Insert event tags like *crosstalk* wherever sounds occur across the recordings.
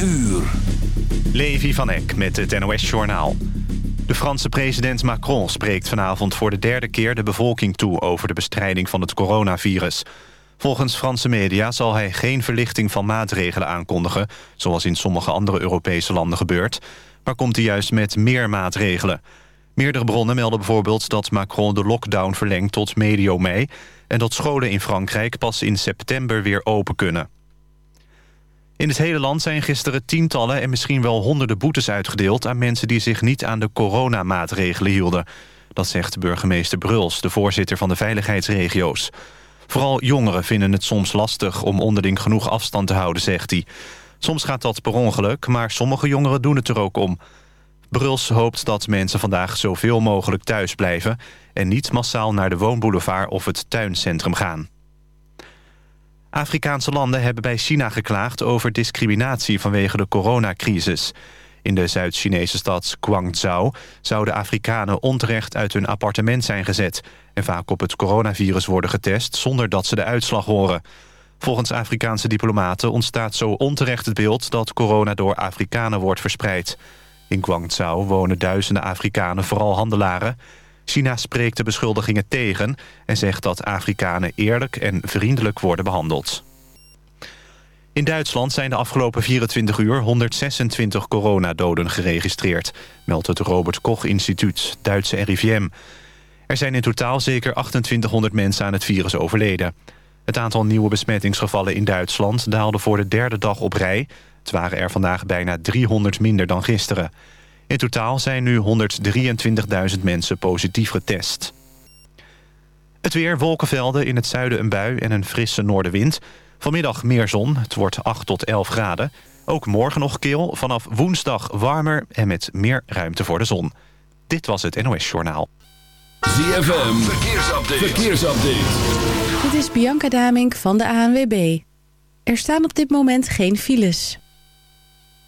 uur. Levi van Eck met het NOS-journaal. De Franse president Macron spreekt vanavond voor de derde keer de bevolking toe... over de bestrijding van het coronavirus. Volgens Franse media zal hij geen verlichting van maatregelen aankondigen... zoals in sommige andere Europese landen gebeurt... maar komt hij juist met meer maatregelen. Meerdere bronnen melden bijvoorbeeld dat Macron de lockdown verlengt tot medio mei... en dat scholen in Frankrijk pas in september weer open kunnen. In het hele land zijn gisteren tientallen en misschien wel honderden boetes uitgedeeld... aan mensen die zich niet aan de coronamaatregelen hielden. Dat zegt burgemeester Bruls, de voorzitter van de veiligheidsregio's. Vooral jongeren vinden het soms lastig om onderling genoeg afstand te houden, zegt hij. Soms gaat dat per ongeluk, maar sommige jongeren doen het er ook om. Bruls hoopt dat mensen vandaag zoveel mogelijk thuis blijven... en niet massaal naar de woonboulevard of het tuincentrum gaan. Afrikaanse landen hebben bij China geklaagd over discriminatie vanwege de coronacrisis. In de Zuid-Chinese stad Guangzhou zouden Afrikanen onterecht uit hun appartement zijn gezet... en vaak op het coronavirus worden getest zonder dat ze de uitslag horen. Volgens Afrikaanse diplomaten ontstaat zo onterecht het beeld... dat corona door Afrikanen wordt verspreid. In Guangzhou wonen duizenden Afrikanen, vooral handelaren... China spreekt de beschuldigingen tegen en zegt dat Afrikanen eerlijk en vriendelijk worden behandeld. In Duitsland zijn de afgelopen 24 uur 126 coronadoden geregistreerd, meldt het Robert Koch Instituut, Duitse RIVM. Er zijn in totaal zeker 2800 mensen aan het virus overleden. Het aantal nieuwe besmettingsgevallen in Duitsland daalde voor de derde dag op rij. Het waren er vandaag bijna 300 minder dan gisteren. In totaal zijn nu 123.000 mensen positief getest. Het weer, wolkenvelden, in het zuiden een bui en een frisse noordenwind. Vanmiddag meer zon, het wordt 8 tot 11 graden. Ook morgen nog kil, vanaf woensdag warmer en met meer ruimte voor de zon. Dit was het NOS Journaal. ZFM, verkeersupdate. verkeersupdate. Dit is Bianca Damink van de ANWB. Er staan op dit moment geen files.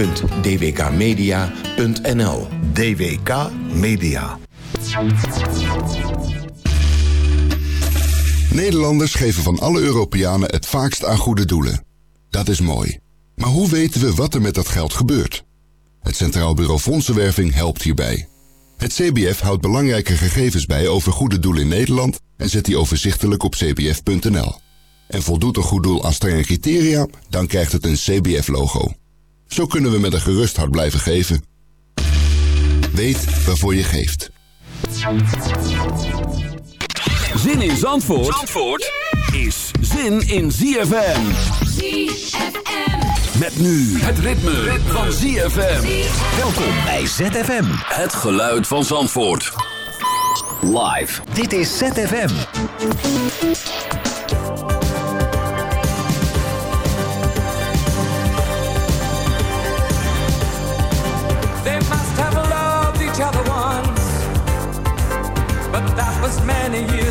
www.dwkmedia.nl DWK Media. Nederlanders geven van alle Europeanen het vaakst aan goede doelen. Dat is mooi. Maar hoe weten we wat er met dat geld gebeurt? Het Centraal Bureau Fondsenwerving helpt hierbij. Het CBF houdt belangrijke gegevens bij over goede doelen in Nederland en zet die overzichtelijk op cbf.nl. En voldoet een goed doel aan strenge criteria, dan krijgt het een CBF-logo. Zo kunnen we met een gerust hart blijven geven. Weet waarvoor je geeft. Zin in Zandvoort, Zandvoort is zin in ZFM. ZFM. Met nu het ritme, van ZFM. Welkom bij ZFM. Het geluid van Zandvoort. Live. Dit is ZFM.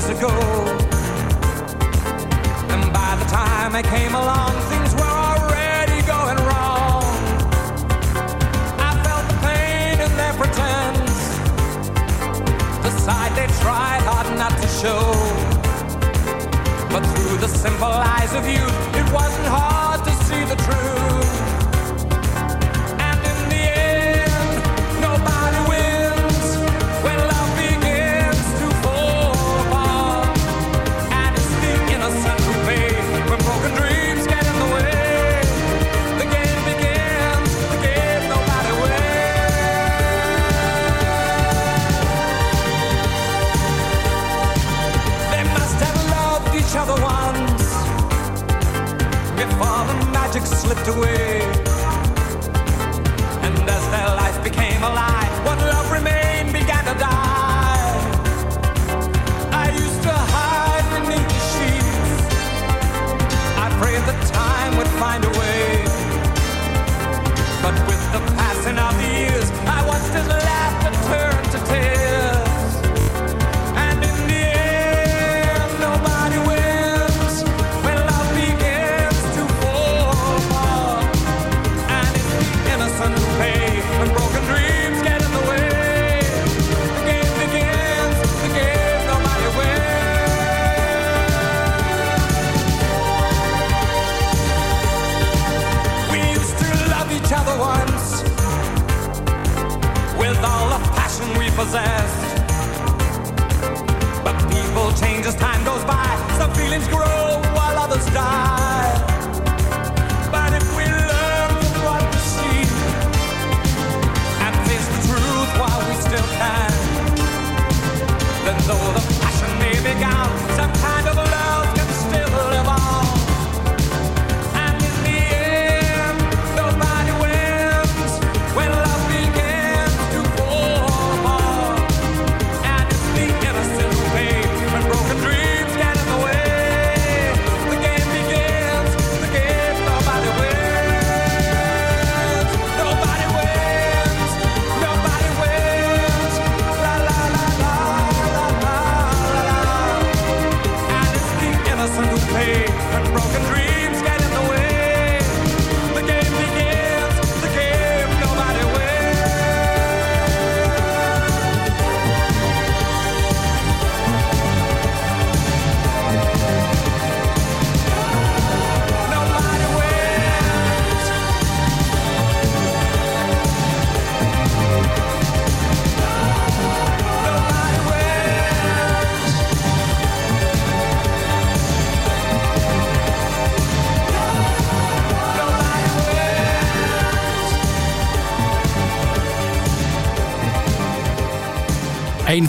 Ago. And by the time I came along, things were already going wrong. I felt the pain in their pretense. The side they tried hard not to show. But through the simple eyes of youth, it wasn't hard slipped away. And as their life became a lie, what love remained began to die. I used to hide beneath the sheets. I prayed that time would find a way. But with the passing of the years, I watched his grow while others die.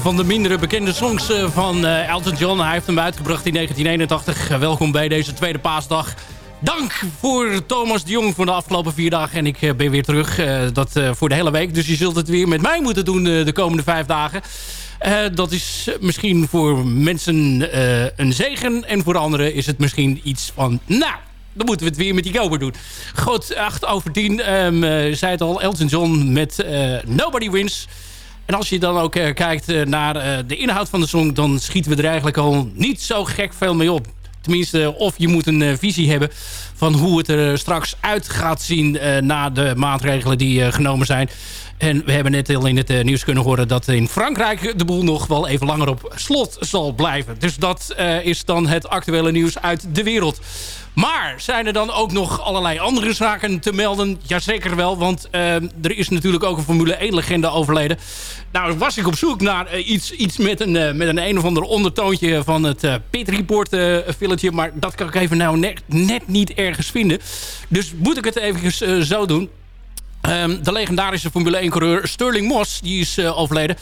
Van de mindere bekende songs eh, van eh, Elton John. Hij heeft hem uitgebracht in 1981. Eh, welkom bij deze tweede paasdag. Dank voor Thomas de Jong voor de afgelopen vier dagen. En ik eh, ben weer terug. dat voor de hele week. Dus je zult het weer met mij moeten doen de komende vijf dagen. Dat is misschien voor mensen een zegen. En voor anderen is het misschien iets van... Nou, dan moeten we het weer met die Gober doen. Goed, 8 over 10. ehm, eh, zei het al, Elton John met Nobody Wins. En als je dan ook eh, kijkt eh, naar eh, de inhoud van de song... dan schieten we er eigenlijk al niet zo gek veel mee op. Tenminste, of je moet een visie hebben van hoe het er straks uit gaat zien... na de maatregelen die genomen zijn. En we hebben net al in het eh, nieuws kunnen horen... dat in Frankrijk de boel nog wel even langer op slot zal blijven. Dus dat eh, is dan het actuele nieuws uit de wereld. Maar zijn er dan ook nog allerlei andere zaken te melden? Jazeker wel, want eh, er is natuurlijk ook een Formule 1-legende overleden. Nou was ik op zoek naar iets, iets met, een, met een een of ander ondertoontje van het Pit Report filletje. Maar dat kan ik even nou net, net niet ergens vinden. Dus moet ik het even zo doen. Ehm, de legendarische Formule 1-coureur Sterling Moss, die is eh, overleden.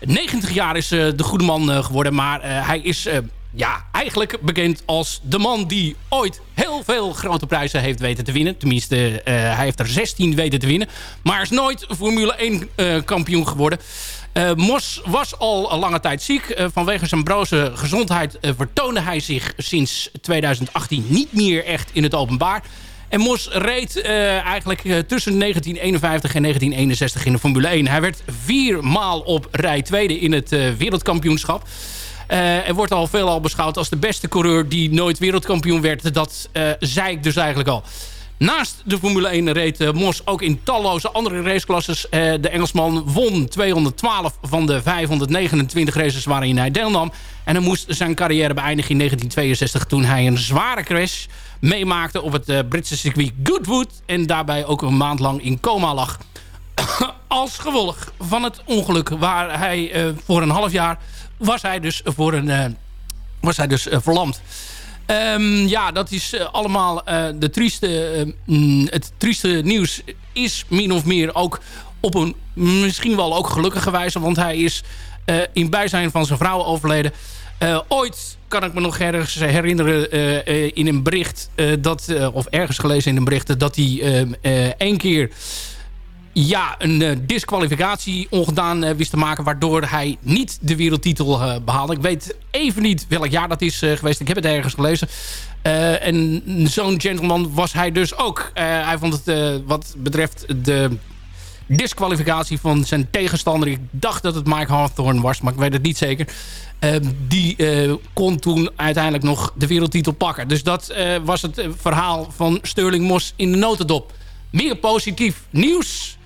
90 jaar is eh, de goede man eh, geworden, maar hij is ja, eigenlijk bekend als de man die ooit heel veel grote prijzen heeft weten te winnen. Tenminste, hij heeft er 16 weten te winnen. Maar is nooit Formule 1 eh, kampioen geworden. Mos was al lange tijd ziek. Vanwege zijn broze gezondheid vertoonde hij zich sinds 2018 niet meer echt in het openbaar. En Mos reed eh, eigenlijk eh, tussen 1951 en 1961 in de Formule 1. Hij werd vier maal op rij tweede in het eh, wereldkampioenschap. Eh, er wordt al veelal beschouwd als de beste coureur die nooit wereldkampioen werd. Dat zei ik dus eigenlijk al. Naast de Formule 1 reed uh, Mos ook in talloze andere raceklasses. Uh, de Engelsman won 212 van de 529 races waarin hij deelnam. En hij moest zijn carrière beëindigen in 1962 toen hij een zware crash meemaakte op het uh, Britse circuit Goodwood. En daarbij ook een maand lang in coma lag. *coughs* Als gevolg van het ongeluk waar hij voor een half jaar was hij dus, voor een, was hij dus verlamd. Um, ja, dat is uh, allemaal uh, de trieste, uh, het trieste nieuws is min of meer ook op een misschien wel ook gelukkige wijze. Want hij is in bijzijn van zijn vrouw overleden. ooit kan ik me nog ergens herinneren in een bericht, dat, of ergens gelezen in een bericht, dat hij één keer ja, een uh, disqualificatie ongedaan uh, wist te maken... waardoor hij niet de wereldtitel uh, behaalde. Ik weet even niet welk jaar dat is geweest. Ik heb het ergens gelezen. en zo'n gentleman was hij dus ook. hij vond het wat betreft de disqualificatie van zijn tegenstander... ik dacht dat het Mike Hawthorne was, maar ik weet het niet zeker... die kon toen uiteindelijk nog de wereldtitel pakken. Dus dat was het verhaal van Sterling Moss in de notendop. Meer positief nieuws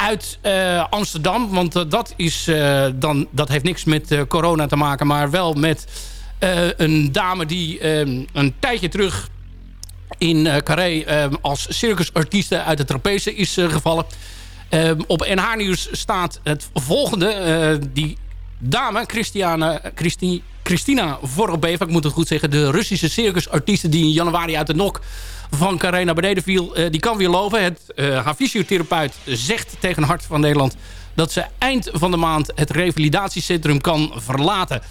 uit uh, Amsterdam. Want uh, dat, is, uh, dan, dat heeft niks met corona te maken. Maar wel met een dame die een tijdje terug in Carré als circusartieste uit de trapeze is gevallen. op NH Nieuws staat het volgende. die dame, Christiana, Christi, Christina Vorobeva, ik moet het goed zeggen... de Russische circusartieste die in januari uit de nok van Carré naar beneden viel... Uh, die kan weer lopen. Het, uh, haar fysiotherapeut zegt tegen Hart van Nederland... dat ze eind van de maand het revalidatiecentrum kan verlaten.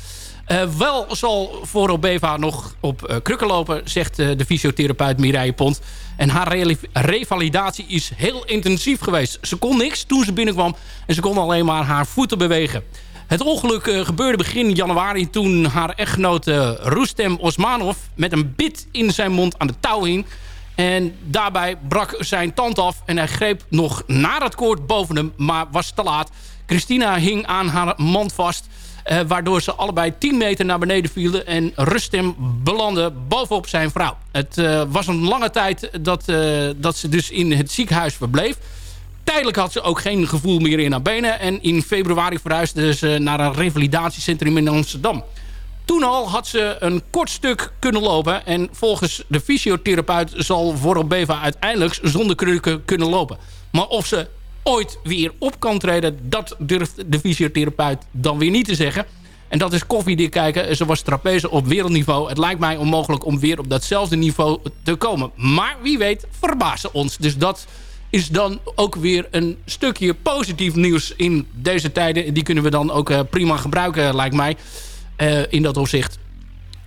Uh, wel zal Vorobeva nog op krukken lopen, zegt de fysiotherapeut Mireille Pont. En haar re revalidatie is heel intensief geweest. Ze kon niks toen ze binnenkwam en ze kon alleen maar haar voeten bewegen. Het ongeluk uh, gebeurde begin januari toen haar echtgenoot uh, Rustem Osmanov met een bit in zijn mond aan de touw hing. En daarbij brak zijn tand af en hij greep nog naar het koord boven hem, maar was te laat. Christina hing aan haar mand vast, uh, waardoor ze allebei 10 meter naar beneden vielen en Rustem belandde bovenop zijn vrouw. Het was een lange tijd dat, dat ze dus in het ziekenhuis verbleef. Tijdelijk had ze ook geen gevoel meer in haar benen. En in februari verhuisde ze naar een revalidatiecentrum in Amsterdam. Toen al had ze een kort stuk kunnen lopen. En volgens de fysiotherapeut zal Vorobeva uiteindelijk zonder krukken kunnen lopen. Maar of ze ooit weer op kan treden... dat durft de fysiotherapeut dan weer niet te zeggen. En dat is koffiedik kijken. Ze was trapeze op wereldniveau. Het lijkt mij onmogelijk om weer op datzelfde niveau te komen. Maar wie weet verbazen ons. Dus dat is dan ook weer een stukje positief nieuws in deze tijden. Die kunnen we dan ook uh, prima gebruiken, lijkt mij, uh, in dat opzicht.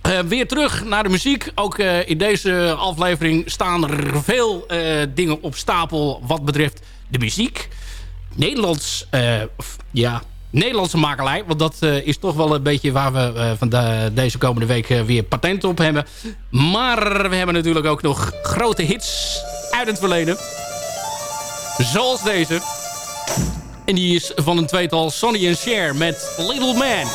Uh, weer terug naar de muziek. Ook in deze aflevering staan er veel dingen op stapel wat betreft de muziek. Nederlands, ja, Nederlandse makelij. Want dat is toch wel een beetje waar we van de, deze komende week weer patent op hebben. Maar we hebben natuurlijk ook nog grote hits uit het verleden. Zoals deze. En die is van een tweetal Sonny Cher met Little Man.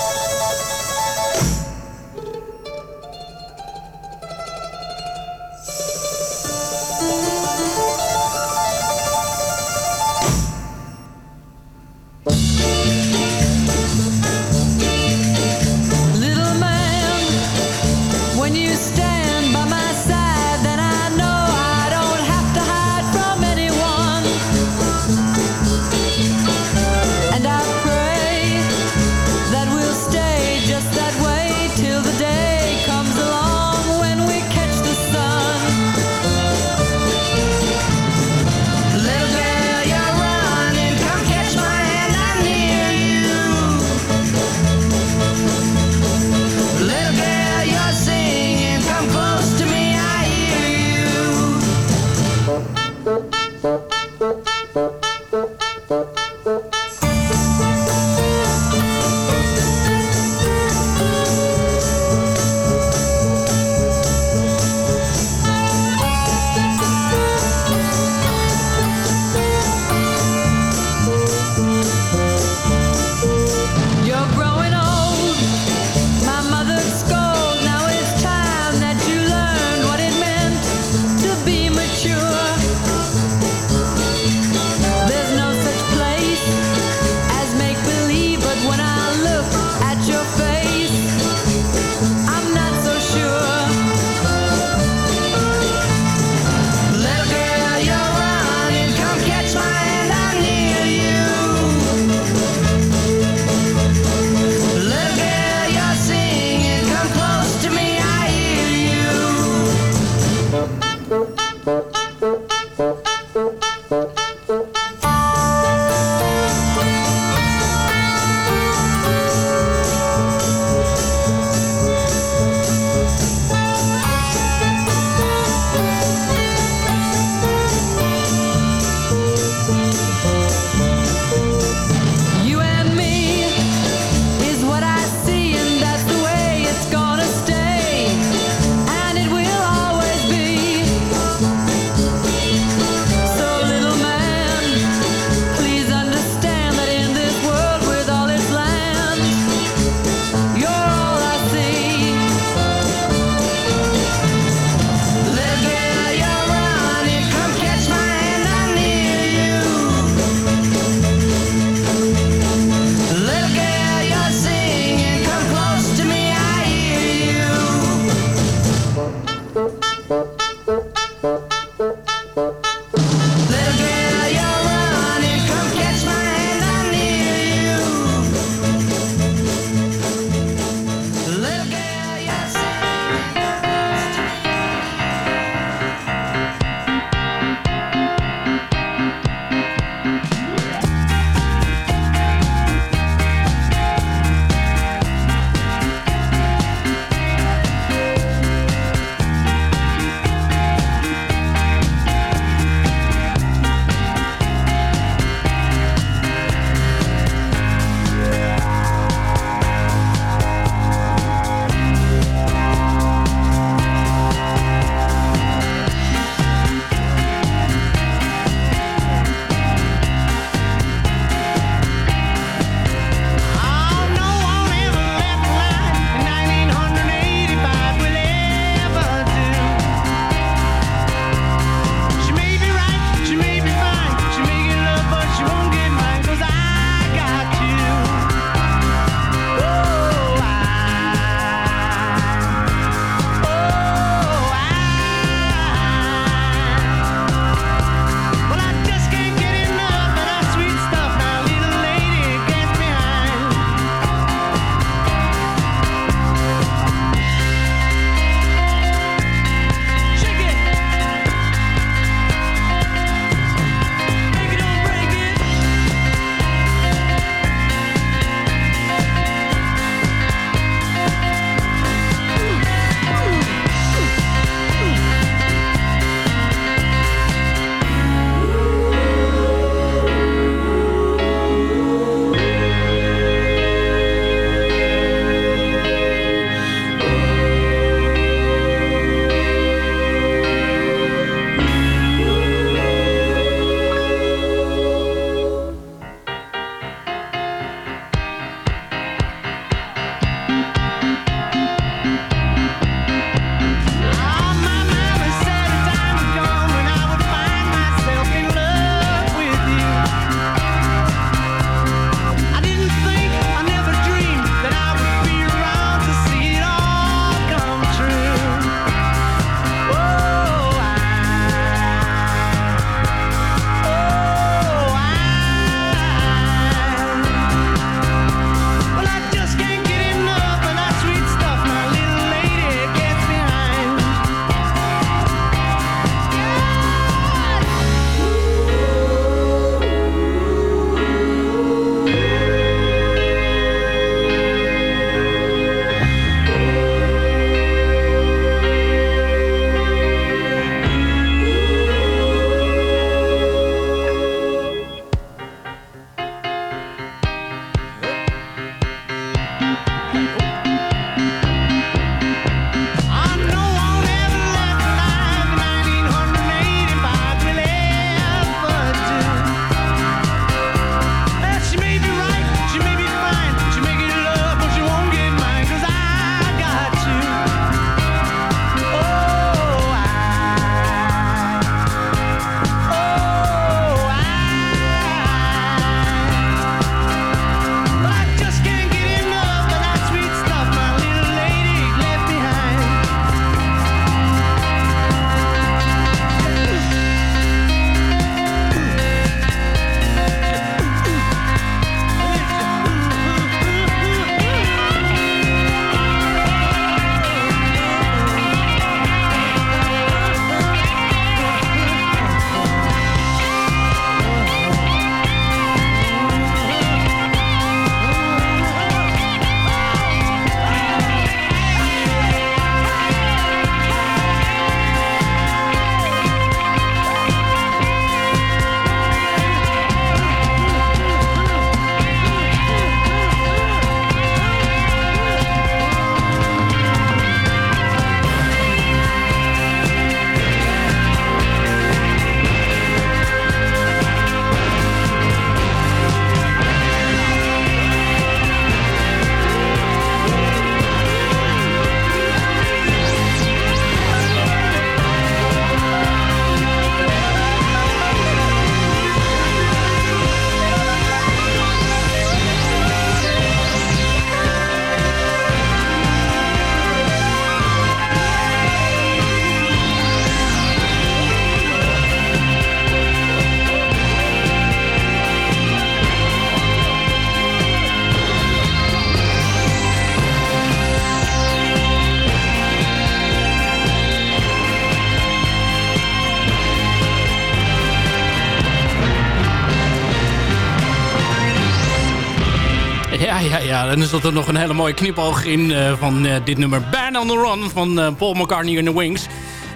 En er zat er nog een hele mooie knipoog in eh, van eh, dit nummer Band on the Run van eh, Paul McCartney and the Wings.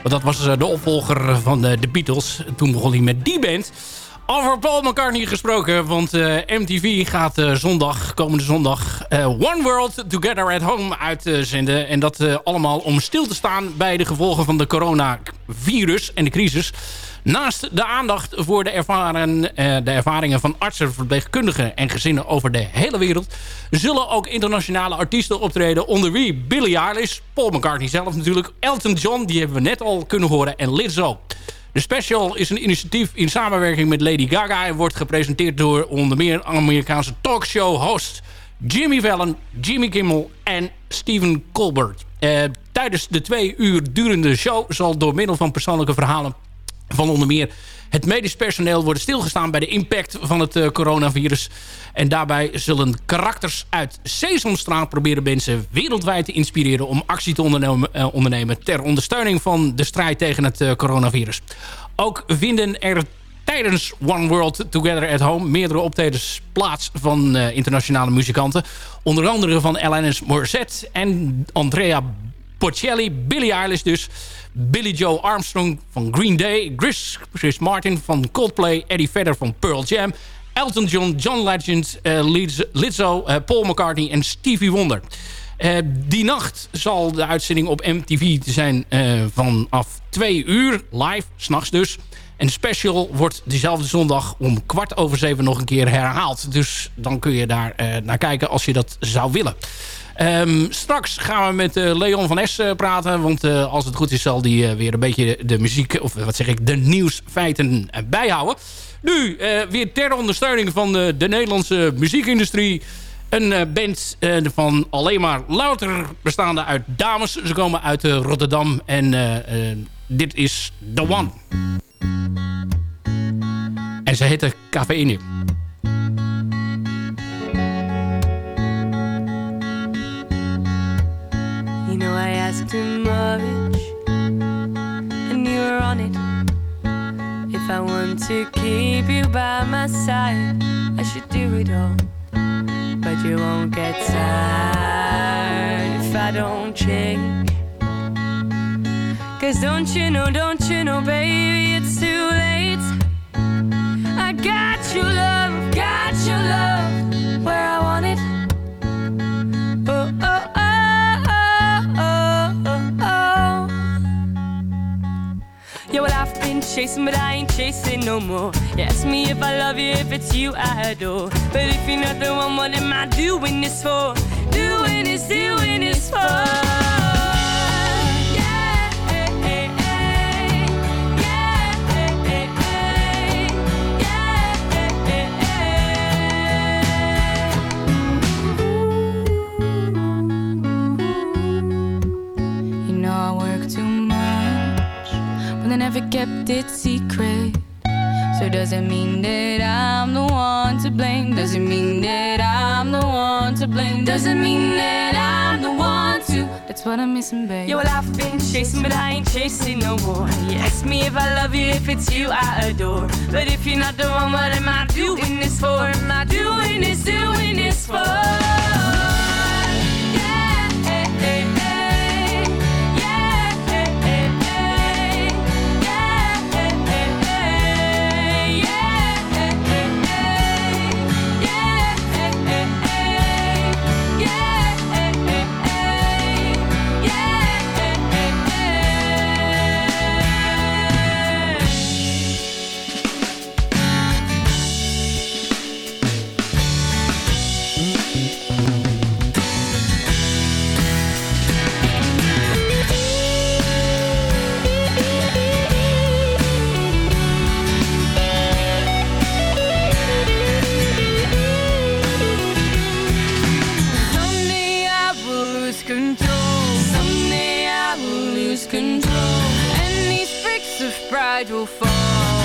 Want dat was de opvolger van de Beatles. Toen begon hij met die band. Over Paul McCartney gesproken, want MTV gaat zondag, komende zondag, One World Together at Home uitzenden. en dat allemaal om stil te staan bij de gevolgen van de coronavirus en de crisis. Naast de aandacht voor de, ervaren, eh, de ervaringen van artsen, verpleegkundigen en gezinnen over de hele wereld... zullen ook internationale artiesten optreden onder wie Billie Eilish, Paul McCartney zelf natuurlijk, Elton John, die hebben we net al kunnen horen, en Lizzo. De special is een initiatief in samenwerking met Lady Gaga... en wordt gepresenteerd door onder meer Amerikaanse talkshow-host... Jimmy Fallon, Jimmy Kimmel en Stephen Colbert. Eh, tijdens de twee uur durende show zal door middel van persoonlijke verhalen... van onder meer het medisch personeel worden stilgestaan... bij de impact van het eh, coronavirus. En daarbij zullen karakters uit Sesamstraat proberen mensen wereldwijd te inspireren... om actie te ondernemen, eh, ter ondersteuning van de strijd tegen het eh, coronavirus. Ook vinden er tijdens One World Together at Home meerdere optredens plaats van internationale muzikanten. Onder andere van Alanis Morissette en Andrea Bocelli, Billie Eilish dus... Billy Joe Armstrong van Green Day... Chris, Martin van Coldplay... Eddie Vedder van Pearl Jam... Elton John, John Legend, Liz- Lizzo, eh, Paul McCartney en Stevie Wonder. Eh, die nacht zal de uitzending op MTV te zijn vanaf twee uur, live, s'nachts dus. En special wordt diezelfde zondag om kwart over zeven nog een keer herhaald. Dus dan kun je daar naar kijken als je dat zou willen. Ehm, straks gaan we met eh, Leon van Es eh, praten. Want eh, als het goed is zal die weer een beetje de muziek... of wat zeg ik, de nieuwsfeiten bijhouden. Nu, weer ter ondersteuning van de Nederlandse muziekindustrie... een band van alleen maar louter bestaande uit dames. Ze komen uit Rotterdam en dit is The One. En ze heette Cafeïne. You know, I asked too much, and you were on it. If I want to keep you by my side, I should do it all. But you won't get tired if I don't change. Cause don't you know, don't you know, baby, it's too late. Chasing, but I ain't chasing no more. You ask me if I love you, if it's you I adore. But if you're not the one, what am I doing this for? Doing this, doing this for? Kept it secret. So does it mean that I'm the one to blame? Does it mean that I'm the one to blame? Does it mean that I'm the one to? That's what I'm missing, babe. Yeah, well I've been chasing, but I ain't chasing no more. You ask me if I love you, if it's you I adore. But if you're not the one, what am I doing this for? Am I doing this, doing this for? Control. Someday I will lose control. And these bricks of pride will fall.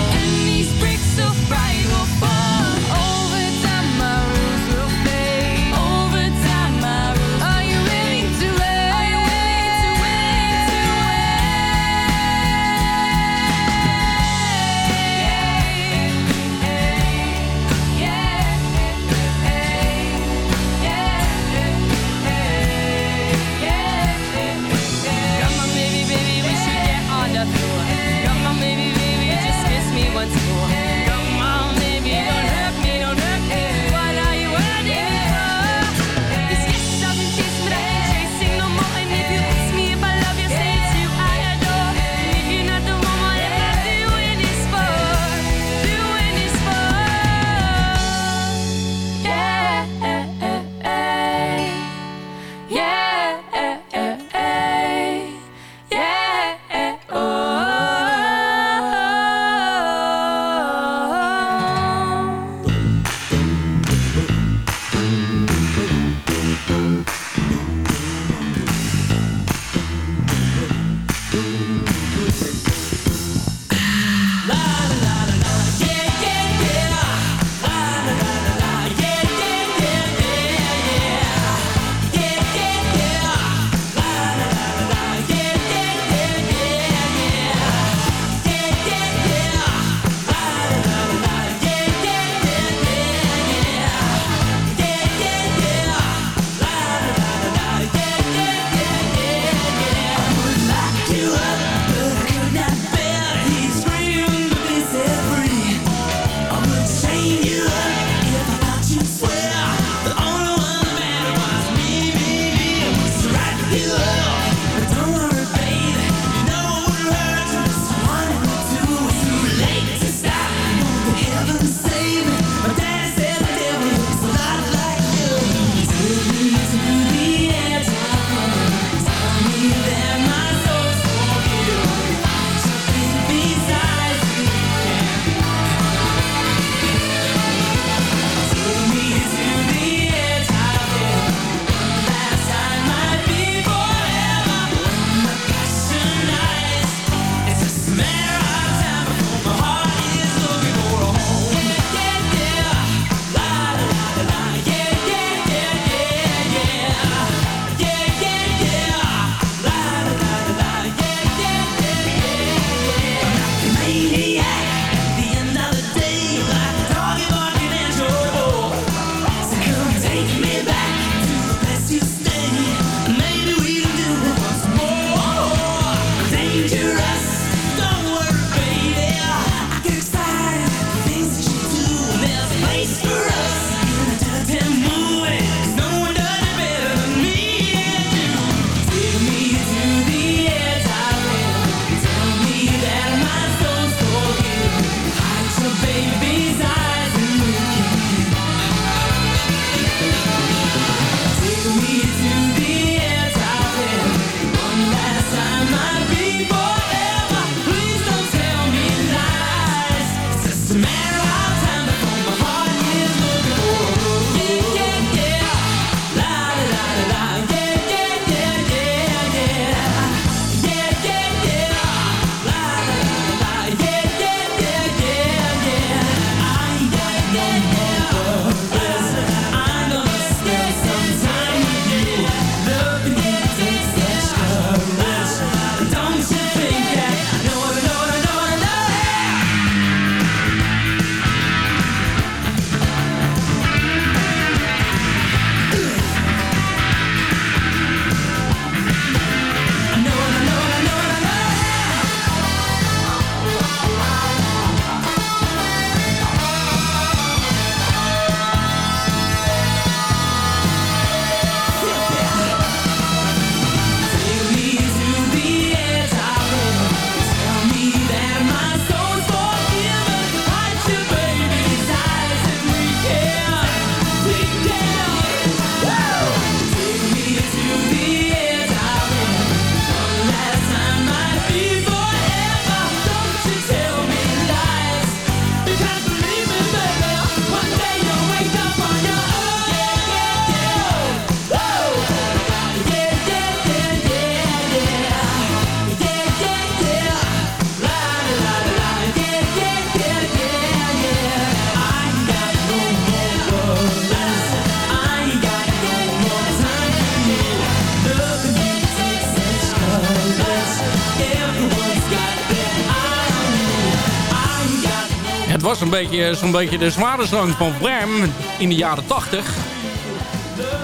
Zo'n beetje de zware zang van Wham in de jaren 80.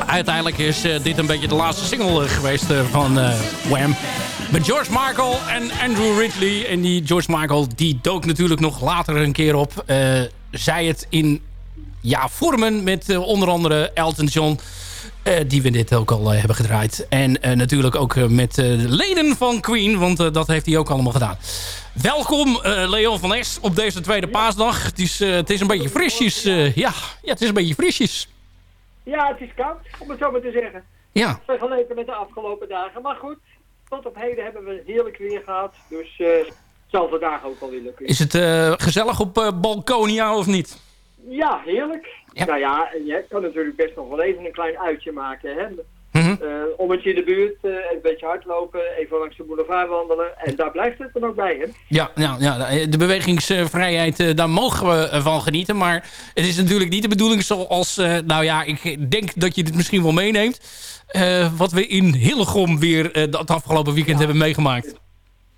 Uiteindelijk is eh, dit een beetje de laatste single eh, geweest eh, van Wham. Met George Michael en Andrew Ridley. En die George Michael die dook natuurlijk nog later een keer op. zij het in ja, vormen met onder andere Elton John. Eh, die we dit ook al eh, hebben gedraaid. En eh, natuurlijk ook met de leden van Queen. Want dat heeft hij ook allemaal gedaan. Welkom Leon van Es op deze tweede paasdag. Het is, het is een beetje frisjes. ja, ja, het is een beetje frisjes. Ja, het is koud, om het zo maar te zeggen. Ja. Vergeleken met de afgelopen dagen. Maar goed, tot op heden hebben we heerlijk weer gehad. Dus het zal vandaag ook wel weer lukken. Is het gezellig op Balkonia of niet? Ja, heerlijk. Nou ja, en je kan natuurlijk best nog wel even een klein uitje maken. Hè? Mhm. Eh, ommetje in de buurt, eh, een beetje hardlopen, even langs de boulevard wandelen. En daar blijft het dan ook bij, hè? Ja, ja, ja, de bewegingsvrijheid, eh, daar mogen we van genieten. Maar het is natuurlijk niet de bedoeling zoals... nou ja, ik denk dat je dit misschien wel meeneemt. wat we in Hillegom weer dat afgelopen weekend hebben meegemaakt.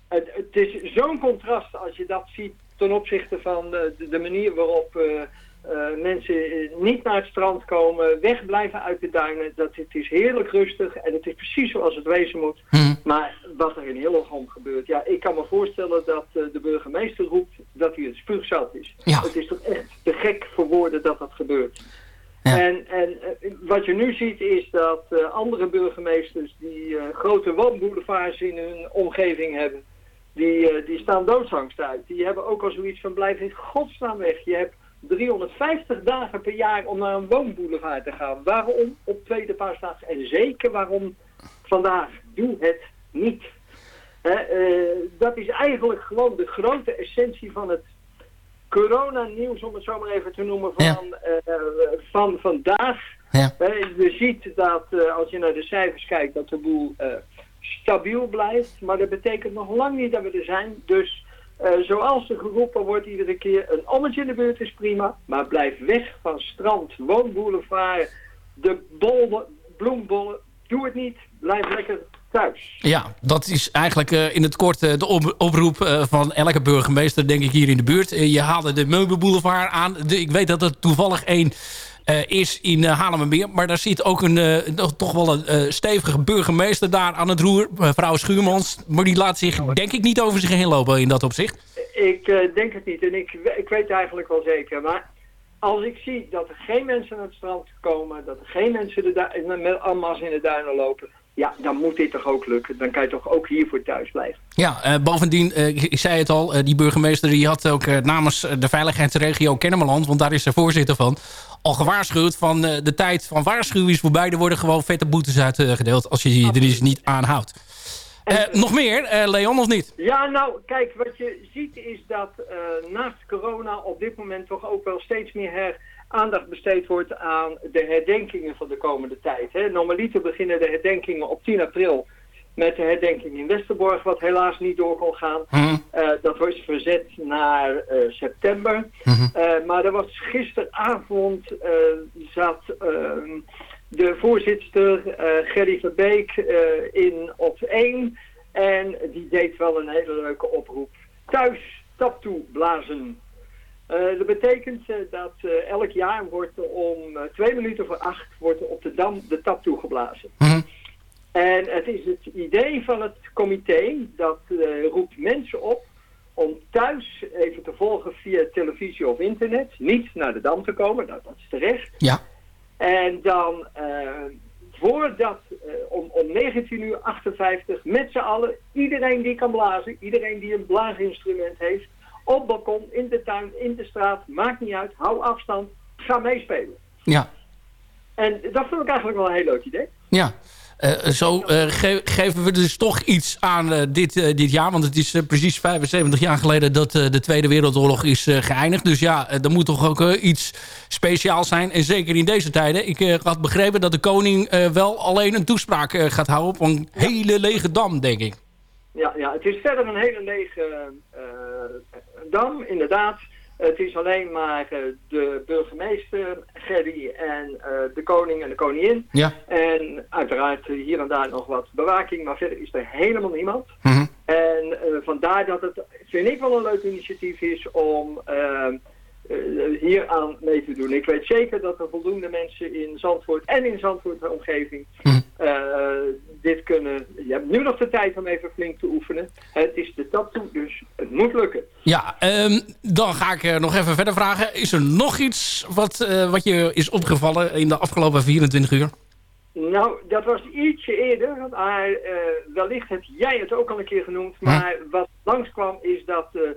Het, het is zo'n contrast als je dat ziet ten opzichte van de, de- de manier waarop eh, mensen eh, niet naar het strand komen, wegblijven uit de duinen. Dat het is heerlijk rustig en het is precies zoals het wezen moet. Maar wat er in Hillegom gebeurt, ja, ik kan me voorstellen dat eh, de burgemeester roept dat hij het spuugzat is. Ja. Het is toch echt te gek voor woorden dat dat gebeurt. En, en eh, wat je nu ziet is dat andere burgemeesters die grote woonboulevards in hun omgeving hebben, die, die staan doodsangst uit. Die hebben ook al zoiets van blijf in godsnaam weg. Je hebt 350 dagen per jaar om naar een woonboulevard te gaan. Waarom op tweede paasdag? En zeker waarom vandaag? Doe het niet. Eh, dat is eigenlijk gewoon de grote essentie van het coronanieuws, om het zo maar even te noemen, van, eh, van vandaag. Ja. Je ziet dat eh, als je naar de cijfers kijkt, dat de boel stabiel blijft. Maar dat betekent nog lang niet dat we er zijn. Dus eh, zoals er geroepen wordt iedere keer, een ommetje in de buurt is prima. Maar blijf weg van strand, woonboulevard, de bollen, bloembollen. Doe het niet. Blijf lekker thuis. Ja, dat is eigenlijk eh, in het kort eh, de op- oproep van elke burgemeester, denk ik, hier in de buurt. Je haalde de Meubelboulevard aan. De, ik weet dat er toevallig één eh, is in uh, Haarlemmermeer. Maar daar zit ook een, eh, toch wel een eh, stevige burgemeester daar aan het roer. Mevrouw Schuurmans. Maar die laat zich, denk ik, niet over zich heen lopen in dat opzicht. Ik eh, denk het niet en ik, ik weet eigenlijk wel zeker. Maar als ik zie dat er geen mensen naar het strand komen, dat er geen mensen de met allemaal in de duinen lopen, ja, dan moet dit toch ook lukken. Dan kan je toch ook hier voor thuis blijven. Ja, eh, bovendien, eh, ik, ik zei het al, eh, die burgemeester die had ook eh, namens eh, de veiligheidsregio Kennemerland, want daar is ze voorzitter van, al gewaarschuwd van eh, de tijd van waarschuwing is voorbij. Er worden gewoon vette boetes uitgedeeld als je je er dus niet aanhoudt. Eh, nog meer, eh, Leon, of niet? Ja, nou, kijk, wat je ziet is dat naast corona op dit moment toch ook wel steeds meer her aandacht besteed wordt aan de herdenkingen van de komende tijd. Hè. Normaliter beginnen de herdenkingen op 10 april met de herdenking in Westerborg, wat helaas niet door kon gaan. Eh, dat was verzet naar eh, september. Eh, maar er was gisteravond zat ehm, de voorzitter Gerry Verbeek in op 1 en die deed wel een hele leuke oproep. Thuis taptoe blazen. Dat betekent dat elk jaar wordt om twee minuten voor acht wordt op de dam de taptoe geblazen. En het is het idee van het comité dat eh, roept mensen op om thuis even te volgen via televisie of internet. Niet naar de dam te komen, nou, dat is terecht. Ja. En dan eh, voordat, eh, om, om 19 uur 58, met z'n allen, iedereen die kan blazen, iedereen die een blaasinstrument heeft, op balkon, in de tuin, in de straat, maakt niet uit, hou afstand, ga meespelen. Ja. En dat vond ik eigenlijk wel een heel leuk idee. Ja. Eh, zo eh, ge- geven we dus toch iets aan eh, dit, dit jaar. Want het is precies 75 jaar geleden dat de Tweede Wereldoorlog is geëindigd. Dus ja, er moet toch ook iets speciaals zijn. En zeker in deze tijden. Ik had begrepen dat de koning wel alleen een toespraak gaat houden op een hele lege dam, denk ik. Ja, ja, het is verder een hele lege dam, inderdaad. Het is alleen maar eh, de burgemeester, Gerry en eh, de koning en de koningin. Ja. En uiteraard eh, hier en daar nog wat bewaking, maar verder is er helemaal niemand. En eh, vandaar dat het, vind ik wel een leuk initiatief is om eh, eh, hier aan mee te doen. Ik weet zeker dat er voldoende mensen in Zandvoort en in Zandvoort de omgeving eh, dit kunnen. Je hebt nu nog de tijd om even flink te oefenen. Het is de tattoo, dus het moet lukken. Ja, ehm, dan ga ik eh, nog even verder vragen. Is er nog iets wat, eh, wat je is opgevallen in de afgelopen 24 uur? Nou, dat was ietsje eerder, maar eh, wellicht heb jij het ook al een keer genoemd. Maar wat langskwam is dat eh, eh,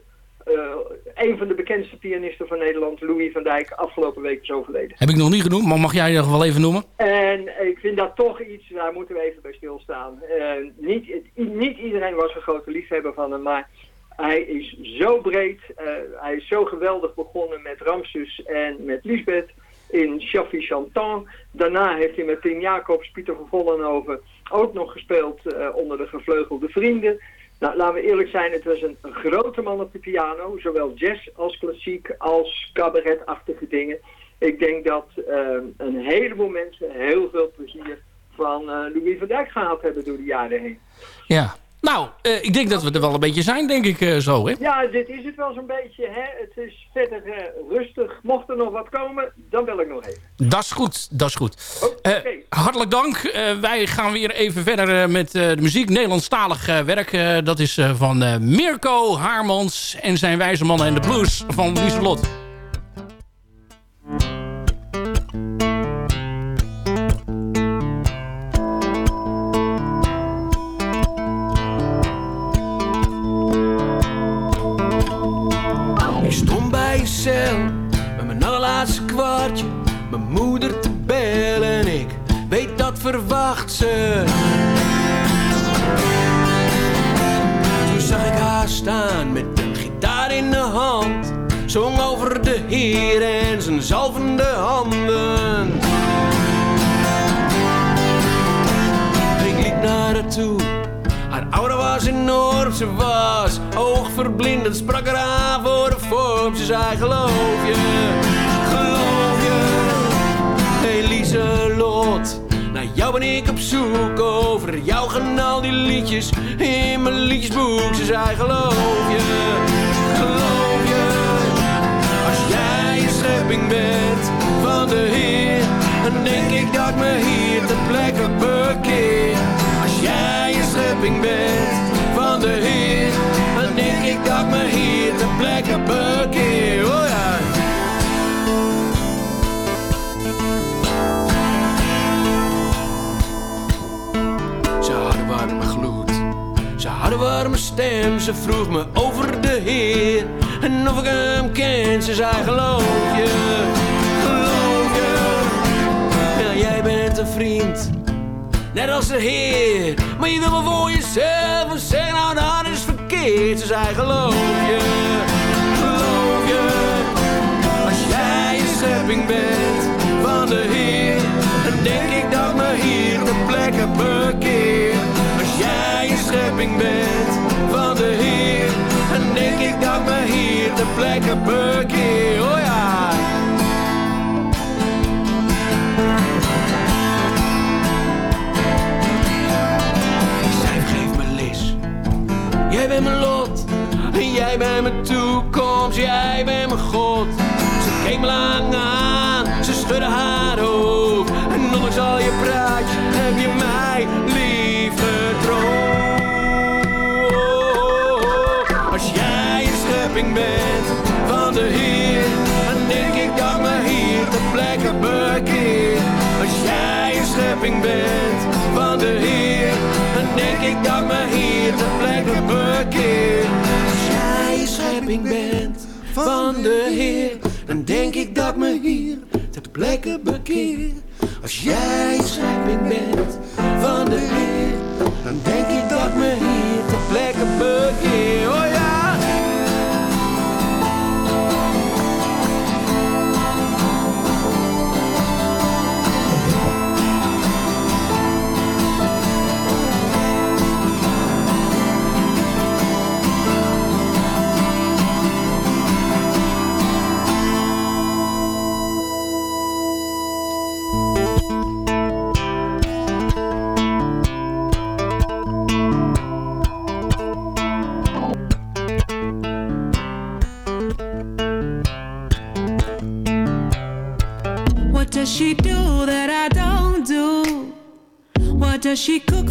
een van de bekendste pianisten van Nederland, Louis van Dijk, afgelopen week is overleden. Heb ik nog niet genoemd, maar mag jij nog wel even noemen? En ik vind dat toch iets, daar moeten we even bij stilstaan. Eh, niet, niet iedereen was een grote liefhebber van hem, maar hij is zo breed. eh, hij is zo geweldig begonnen met Ramsus en met Lisbeth in Chaffee Chantant. Daarna heeft hij met Pim Jacobs, Pieter van Vollenhoven ook nog gespeeld eh, onder de gevleugelde vrienden. Nou, laten we eerlijk zijn, het was een, een grote man op de piano. Zowel jazz als klassiek als cabaretachtige dingen. Ik denk dat eh, een heleboel mensen heel veel plezier van eh, Louis van Dijk gehad hebben door de jaren heen. Ja. Nou, eh, ik denk dat we er wel een beetje zijn, denk ik eh, zo. Hè? Ja, dit is het wel zo'n beetje. Hè? Het is verder eh, rustig. Mocht er nog wat komen, dan bel ik nog even. Dat is goed, dat is goed. Hartelijk dank. Wij gaan weer even verder met de muziek. Nederlandstalig werk. Dat is van Mirko Haarmans en zijn wijze mannen en de blues van Lieselot. verwacht ze. Toen zag ik haar staan met de gitaar in de hand. Zong over de Heer en zijn zalvende handen. Ik liep naar haar toe. Haar oude was enorm, ze was oogverblindend. Sprak er aan voor de vorm, ze zei geloof je, geloof je. Eliselot. Jou ben ik op zoek, over jou gaan die liedjes in mijn liedjesboek. Ze zei geloof je, geloof je, als jij een schepping bent van de Heer, dan denk ik dat me hier ter plekke bekeer. Als jij een schepping bent van de Heer, dan denk ik dat me hier ter plekke bekeer. Ze vroeg me over de Heer en of ik hem ken. Ze zei geloof je, geloof je. Ja, jij bent een vriend, net als de Heer. Maar je wil me voor jezelf en nou dat is verkeerd. Ze zei geloof je, geloof je. Als jij een schepping bent van de Heer, dan denk ik dat me hier de plekke bekeer. Schepping bent van de Heer, dan denk ik dat me hier de plekke bekeer. Oh ja. Ik zei, geef me les. Jij bent mijn lot. En jij bent mijn toekomst. Jij bent mijn God. Ze keek me lang aan. Ze schudde haar hoofd. En ondanks al je praatje ik dat me hier de plekke bekeer. Als jij schepping bent van de Heer. Dan denk ik dat me hier ter plekke bekeer. Als jij schepping bent van de Heer. Dan denk ik dat me hier ter plekke bekeer.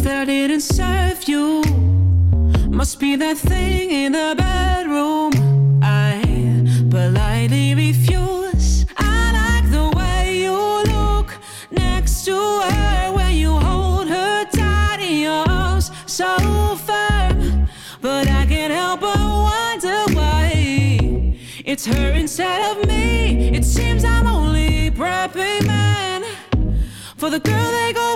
That didn't serve you? Must be that thing in the bedroom. I politely refuse. I like the way you look next to her when you hold her tight in your arms, so firm. But I can't help but wonder why it's her instead of me. It seems I'm only prepping man for the girl they go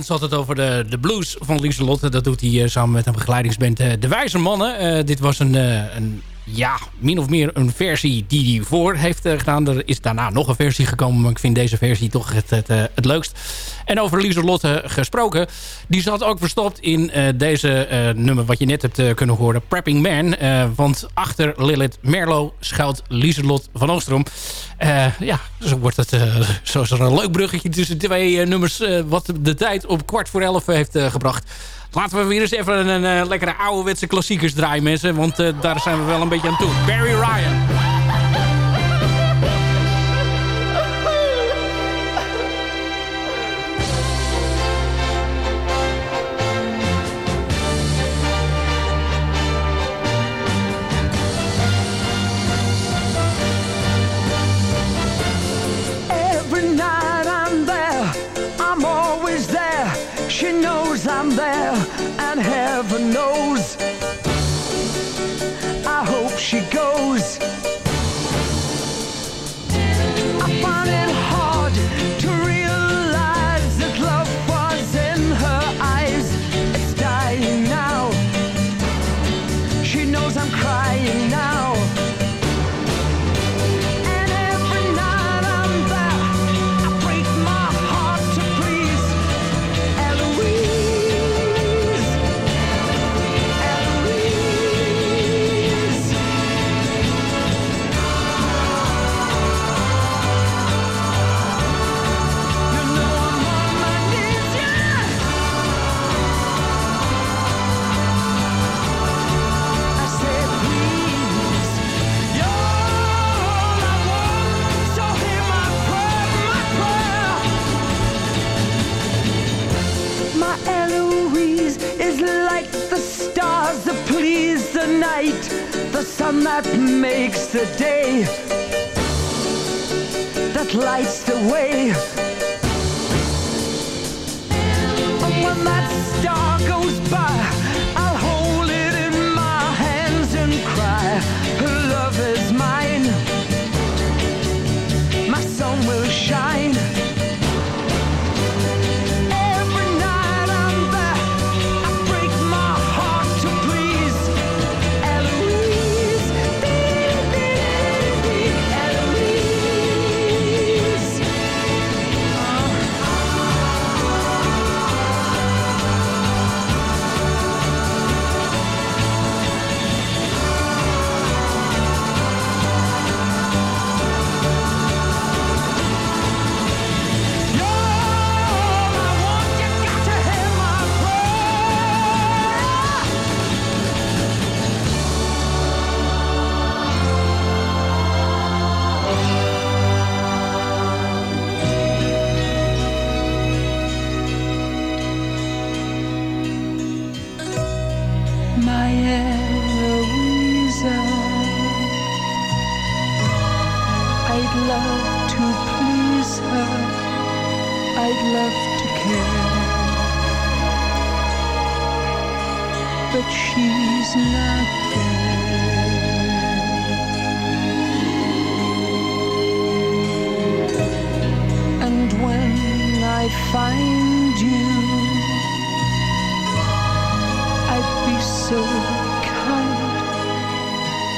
Haarmans had het over de, de blues van Lieselotte. Dat doet hij eh, samen met een begeleidingsband eh, De Wijze Mannen. Eh, dit was een, een, ja, min of meer een versie die hij voor heeft eh, gedaan. Er is daarna nog een versie gekomen, maar ik vind deze versie toch het, het, eh, het leukst. En over Lieselotte gesproken. Die zat ook verstopt in eh, deze nummer wat je net hebt kunnen horen. Prepping Man. Want achter Lilith Merlo schuilt Lieselot van Oostrom. Ja, zo wordt het. zo is een leuk bruggetje tussen twee nummers. wat de tijd op kwart voor elf heeft gebracht. Laten we weer eens even een, eh, lekkere ouderwetse klassiekers draaien, mensen. Want eh, daar zijn we wel een beetje aan toe. Barry Ryan. Night, the sun that makes the day, that lights the way. And when that star goes by,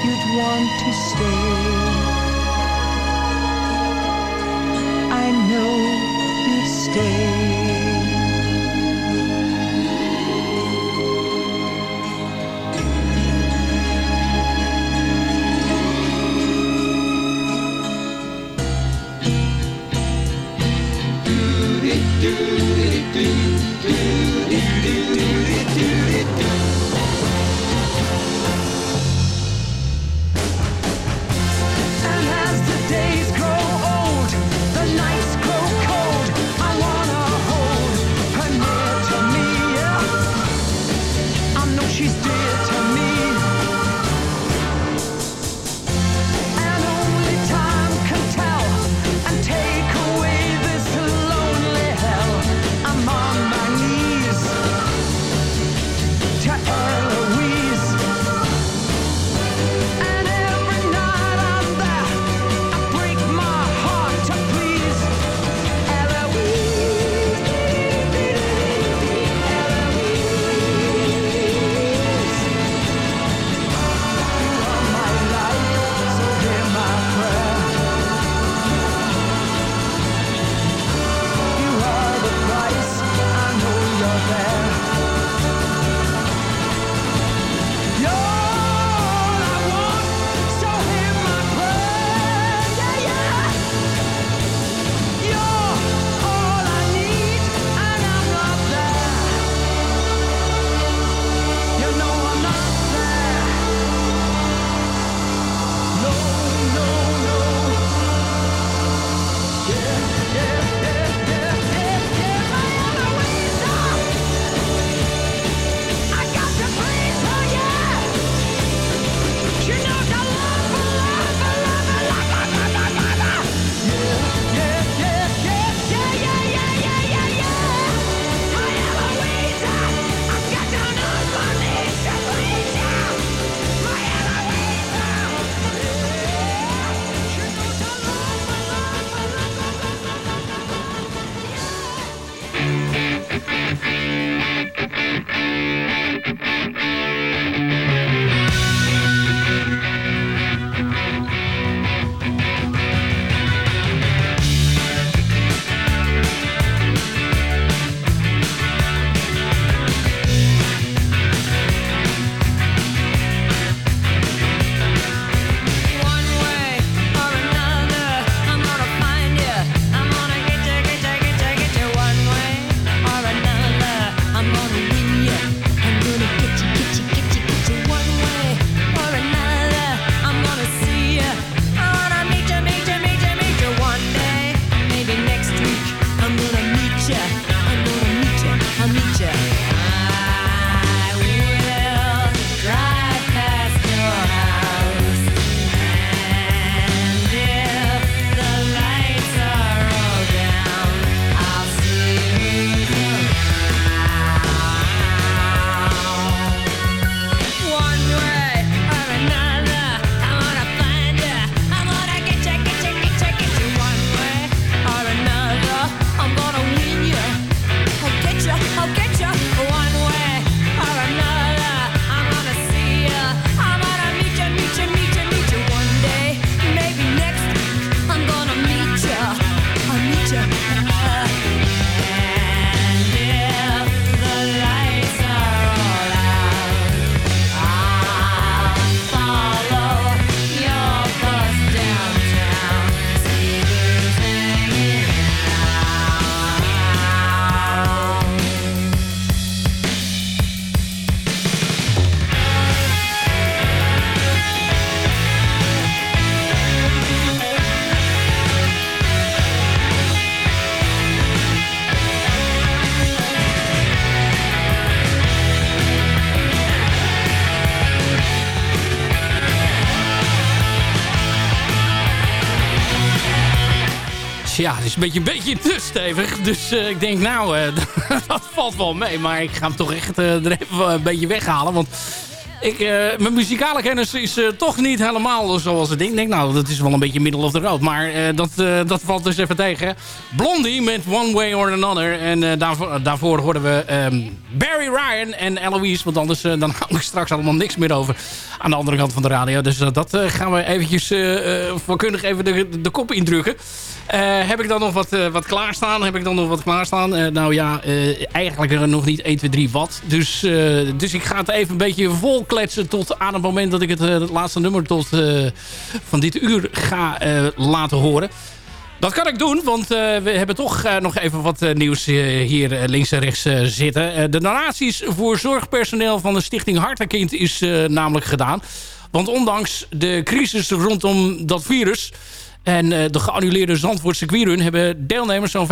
you'd want to stay. I know you'd stay. Beetje, een beetje te stevig. Dus ik denk, nou, *laughs* dat valt wel mee. Maar ik ga hem toch echt er even een beetje weghalen. Want ik, eh, mijn muzikale kennis is toch niet helemaal zoals ik denk. Ik denk, nou, dat is wel een beetje middle of the road. Maar dat, dat valt dus even tegen. Blondie met One Way or Another. En daarvoor, daarvoor hoorden we um, Barry Ryan en Eloise. Want anders dan *laughs* hou ik straks allemaal niks meer over aan de andere kant van de radio. Dus dat gaan we eventjes voorkundig even de, de kop indrukken. heb ik dan nog wat, wat klaarstaan? Heb ik dan nog wat klaarstaan? nou ja, eigenlijk nog niet 1, 2, 3 wat. Dus, dus ik ga het even een beetje vol kletsen tot aan het moment dat ik het, het laatste nummer tot, van dit uur ga laten horen. Dat kan ik doen, want uh, we hebben toch uh, nog even wat uh, nieuws hier links en rechts zitten. de donaties voor zorgpersoneel van de stichting Hartenkind is namelijk gedaan. Want ondanks de crisis rondom dat virus... En de geannuleerde Zandvoortse Quirun hebben deelnemers zo'n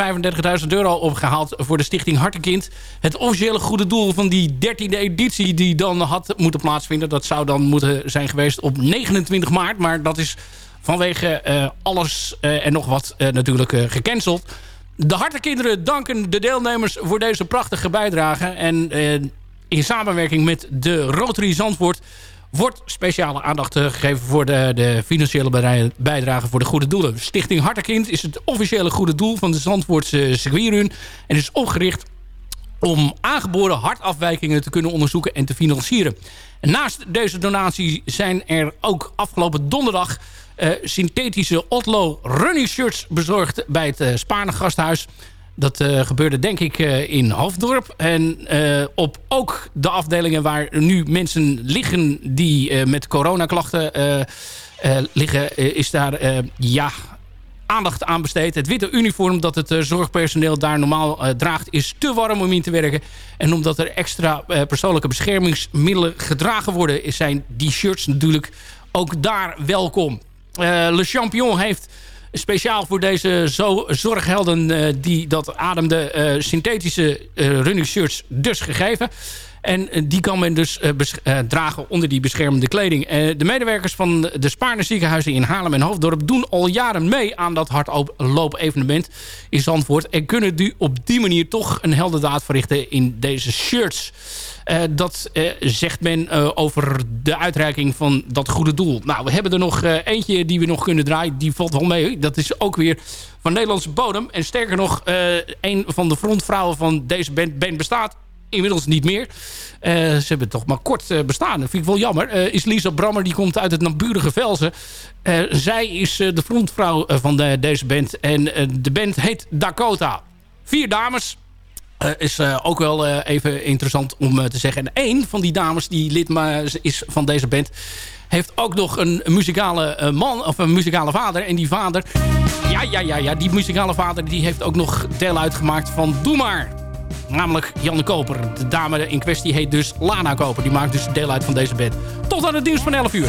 35.000 euro opgehaald voor de stichting Hartenkind. Het officiële goede doel van die 13e editie die dan had moeten plaatsvinden. Dat zou dan moeten zijn geweest op 29 maart. Maar dat is vanwege uh, alles uh, en nog wat uh, natuurlijk gecanceld. De Hartenkinderen danken de deelnemers voor deze prachtige bijdrage. En in samenwerking met de Rotary Zandvoort wordt speciale aandacht gegeven voor de, de financiële bijdrage voor de goede doelen. Stichting Hartekind is het officiële goede doel van de Zandvoortse circuitrun en is opgericht om aangeboren hartafwijkingen te kunnen onderzoeken en te financieren. En naast deze donatie zijn er ook afgelopen donderdag synthetische Otlo running shirts bezorgd bij het uh, Gasthuis. Dat uh, gebeurde denk ik in Hoofddorp. En op ook de afdelingen waar nu mensen liggen die met coronaklachten liggen... is daar ja, aandacht aan besteed. Het witte uniform dat het zorgpersoneel daar normaal draagt... is te warm om in te werken. En omdat er extra persoonlijke beschermingsmiddelen gedragen worden... zijn die shirts natuurlijk ook daar welkom. Uh, Le Champion heeft speciaal voor deze zo zorghelden uh, die dat ademde uh, synthetische running shirts dus gegeven. En die kan men dus dragen onder die beschermende kleding. de medewerkers van de Spaarne ziekenhuizen in Haarlem en Hoofddorp... doen al jaren mee aan dat hardloop-evenement in Zandvoort... en kunnen nu op die manier toch een heldendaad verrichten in deze shirts. Uh, dat uh, zegt men uh, over de uitreiking van dat goede doel. Nou, we hebben er nog eentje die we nog kunnen draaien. Die valt wel mee. Dat is ook weer van Nederlandse bodem. En sterker nog, een van de frontvrouwen van deze band, bestaat inmiddels niet meer. ze hebben toch maar kort bestaan. Dat vind ik wel jammer. is Lisa Brammer, die komt uit het naburige Velzen. zij is de frontvrouw van de, deze band. En de band heet Dakota. Vier dames, uh, is uh, ook wel uh, even interessant om te zeggen. En één van die dames die lid is van deze band... heeft ook nog een muzikale man of een muzikale vader. En die vader, ja, ja, ja, ja, die muzikale vader... die heeft ook nog deel uitgemaakt van Doe Maar. Namelijk Janne Koper. De dame in kwestie heet dus Lana Koper. Die maakt dus deel uit van deze band. Tot aan het nieuws van 11 uur.